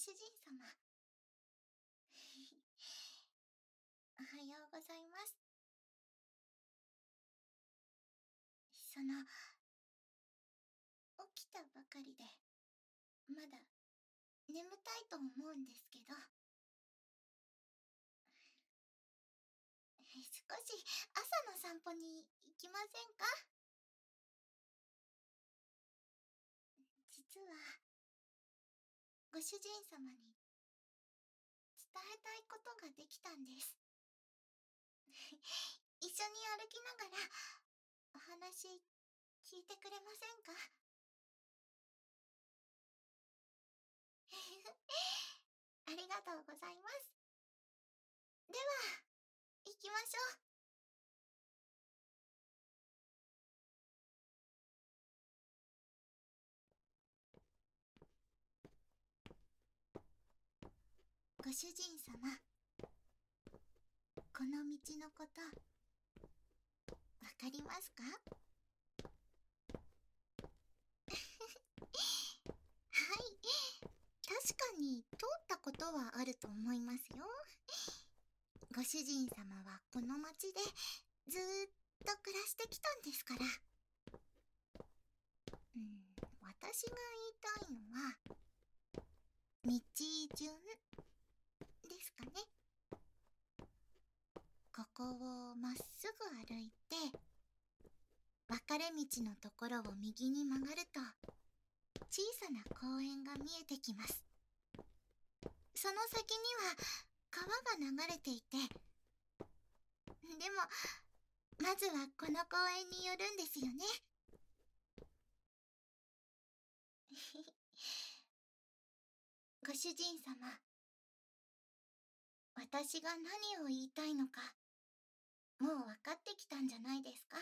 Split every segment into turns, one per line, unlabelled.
主人様。おはようございます。その、起きたばかりで、まだ眠たいと思うんですけど。少し朝の散歩に行きませんか実は、ご主人様に伝えたいことができたんです。一緒に歩きながらお話聞いてくれませんか？ありがとうございます。では、行きましょう。ご主人様。この道のことわかりますか？はい。確かに通ったことはあると思いますよ。ご主人様はこの町でずっと暮らしてきたんですから。うん私が言いたいのは道順。かね。ここをまっすぐ歩いて分かれ道のところを右に曲がると小さな公園が見えてきます。その先には川が流れていてでもまずはこの公園に寄るんですよね。ご主人様私が何を言いたいのか、もう分かってきたんじゃないですか？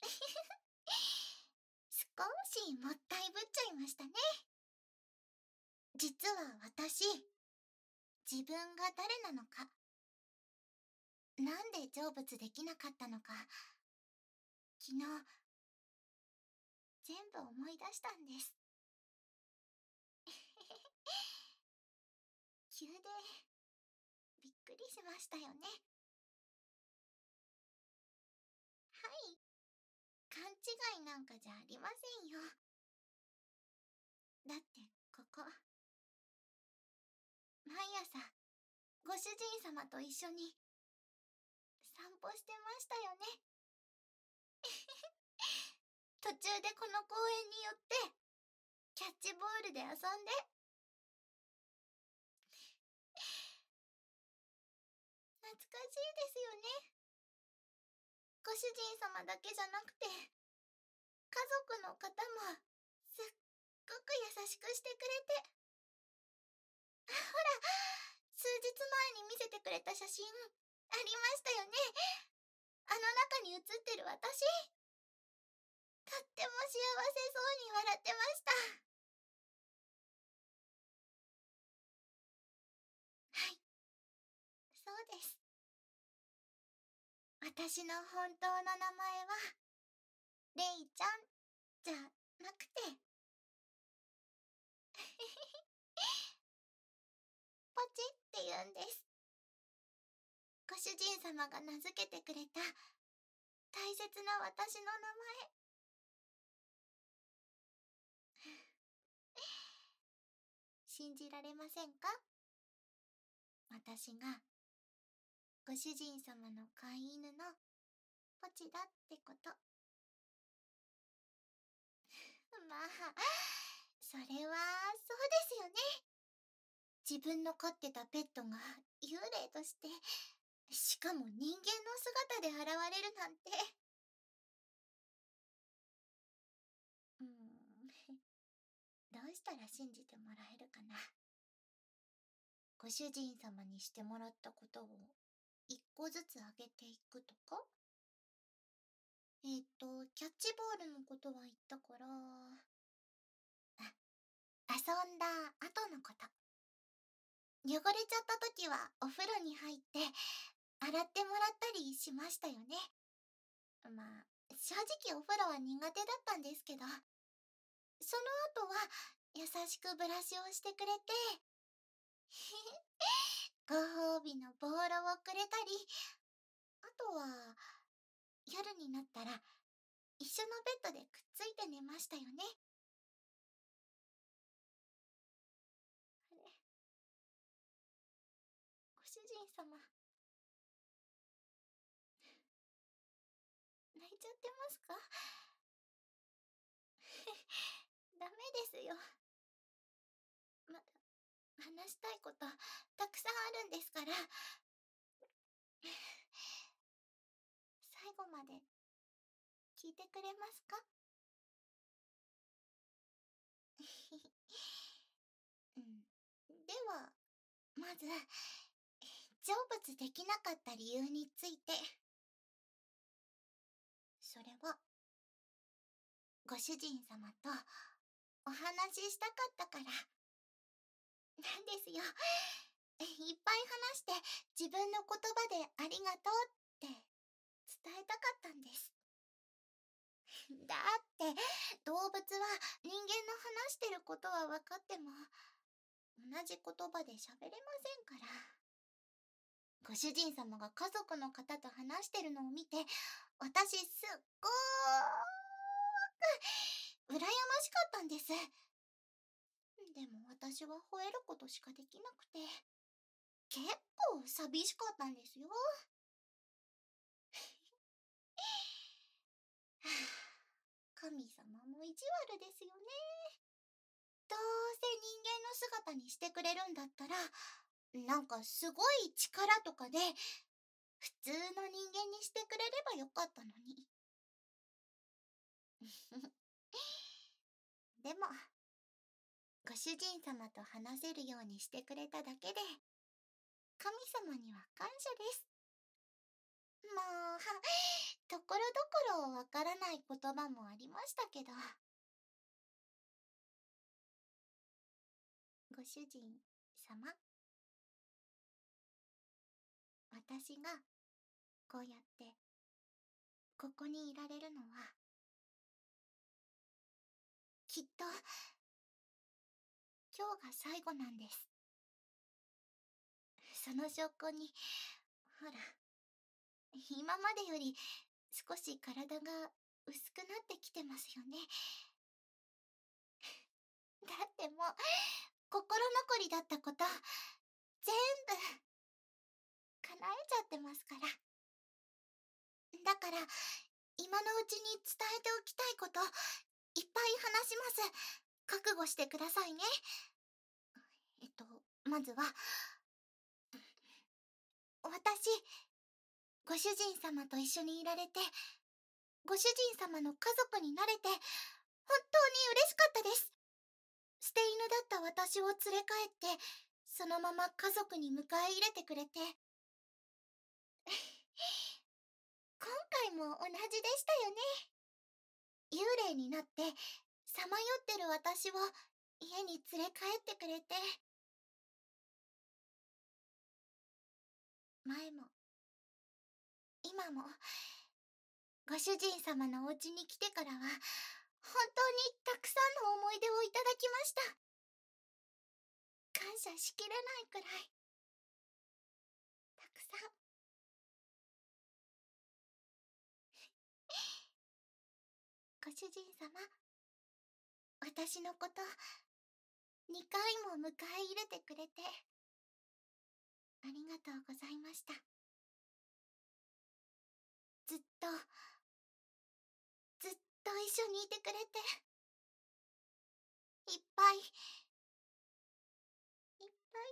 少しもったいぶっちゃいましたね。実は私、自分が誰なのか、なんで成仏できなかったのか、昨日、全部思い出したんです。急で、びっくりしましたよね。はい。勘違いなんかじゃありませんよ。だって、ここ。毎朝、ご主人様と一緒に、散歩してましたよね。途中でこの公園に寄って、キャッチボールで遊んで、懐かしいですよね。ご主人様だけじゃなくて、家族の方もすっごく優しくしてくれて。ほら、数日前に見せてくれた写真、ありましたよね。あの中に写ってる私。とっても幸せそうにです。私の本当の名前は、レイちゃんじゃなくて、ポチって言うんです。ご主人様が名付けてくれた大切な私の名前。信じられませんか？私がご主人様の飼い犬のポチだってこと。まあ、それはそうですよね。自分の飼ってたペットが幽霊として、しかも人間の姿で現れるなんて。うん、どうしたら信じてもらえるかな。ご主人様にしてもらったことを個ずつあげていくとか？えっ、ー、と、キャッチボールのことは言ったから、あ、遊んだ後のこと。汚れちゃった時はお風呂に入って洗ってもらったりしましたよね。まあ、正直お風呂は苦手だったんですけど、その後は優しくブラシをしてくれて、へ へご褒美のボールをくれたり、あとは、夜になったら、一緒のベッドでくっついて寝ましたよね。あれご主人様。泣いちゃってますか？ダメですよ。したいこと、たくさんあるんですから。最後まで、聞いてくれますか、では、まず、成仏できなかった理由について。それは、ご主人様とお話ししたかったから。なんですよ。いっぱい話して自分の言葉でありがとうって伝えたかったんです。だって動物は人間の話してることは分かっても同じ言葉で喋れませんから。ご主人様が家族の方と話してるのを見て、私すっごーく、羨ましかったんです。でも私は吠えることしかできなくて、結構寂しかったんですよ。神様も意地悪ですよね。どうせ人間の姿にしてくれるんだったら、なんかすごい力とかで、普通の人間にしてくれればよかったのに。でも、ご主人様と話せるようにしてくれただけで、神様には感謝です。まあ、ところどころわからない言葉もありましたけど。ご主人様。私が、こうやって、ここにいられるのは、きっと、今日が最後なんです。その証拠に、ほら、今までより少し体が薄くなってきてますよね。だってもう、心残りだったこと、全部、叶えちゃってますから。だから、今のうちに伝えておきたいこと、いっぱい話します。覚悟してくださいね。えっと、まずは、私、ご主人様と一緒にいられて、ご主人様の家族になれて、本当に嬉しかったです。捨て犬だった私を連れ帰って、そのまま家族に迎え入れてくれて、今回も同じでしたよね。幽霊になって、さまよってる私を家に連れ帰ってくれて。前も、今も、ご主人様のお家に来てからは、本当にたくさんの思い出をいただきました。感謝しきれないくらい、たくさん。ご主人様、私のこと、2回も迎え入れてくれて、ありがとうございました。ずっと、ずっと一緒にいてくれて、いっぱい、いっぱい、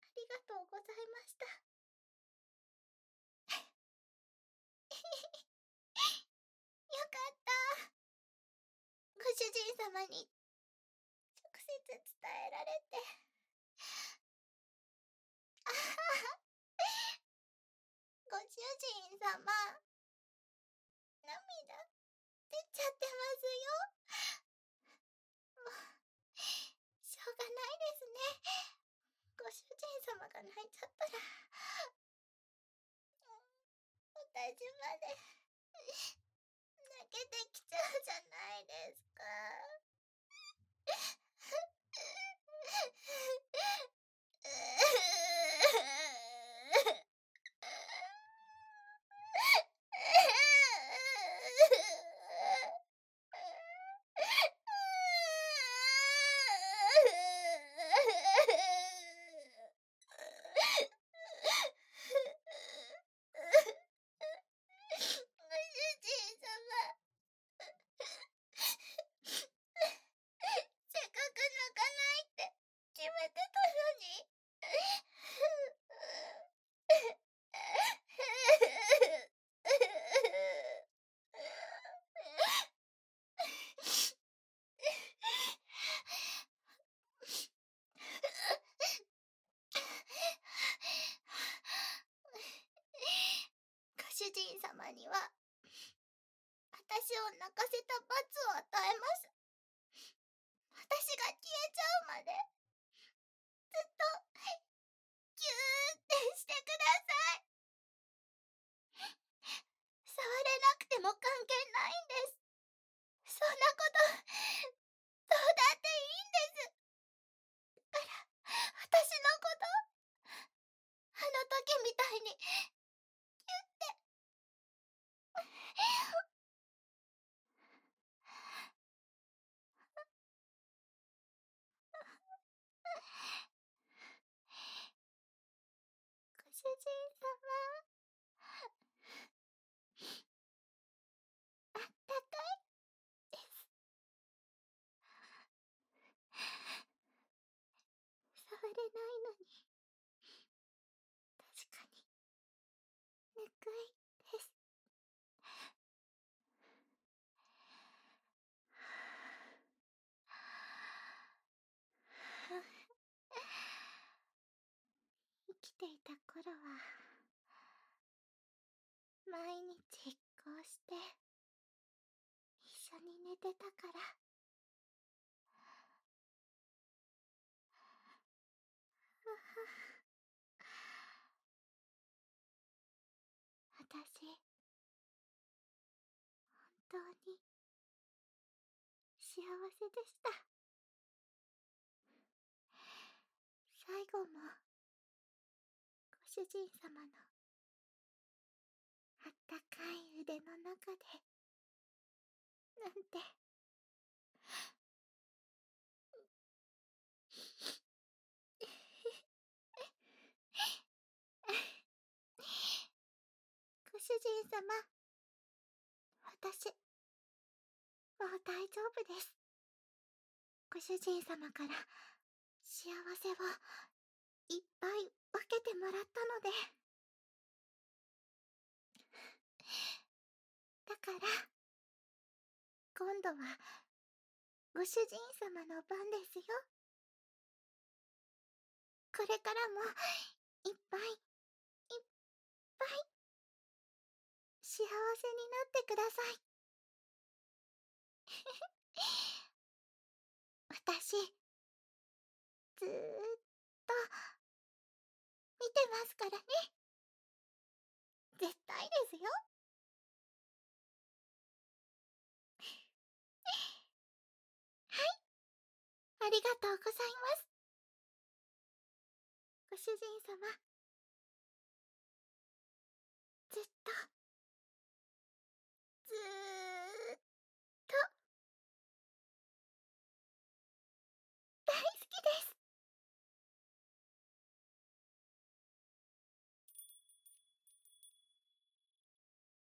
ありがとうございました。様に直接伝えられて。あはは。ご主人様、涙出ちゃってますよ。もう、しょうがないですね。ご主人様が泣いちゃったら、私まで。泣けてきちゃうじゃないですか。様には、私を泣かせた罰を与えます。私が消えちゃうまで、ずっと、ギューってしてください。触れなくても関係ないんです。そんなこと、どうだっていいんです。だから、私のこと、あの時みたいに、主人様。あったかいです。触れないのに、確かに、ぬくいです。生きていた頃は、毎日こうして、一緒に寝てたから。私、本当に、幸せでした。最後もご、主人様のかい腕の中で。なんて。ご主人様。私。もう大丈夫です。ご主人様から幸せをいっぱい分けてもらったので。だから、今度は、ご主人様の番ですよ。これからも、いっぱい、いっぱい、幸せになってください。私、ずーっと、見てますからね。絶対ですよ。りがとうございます。ご主人様。ずっと、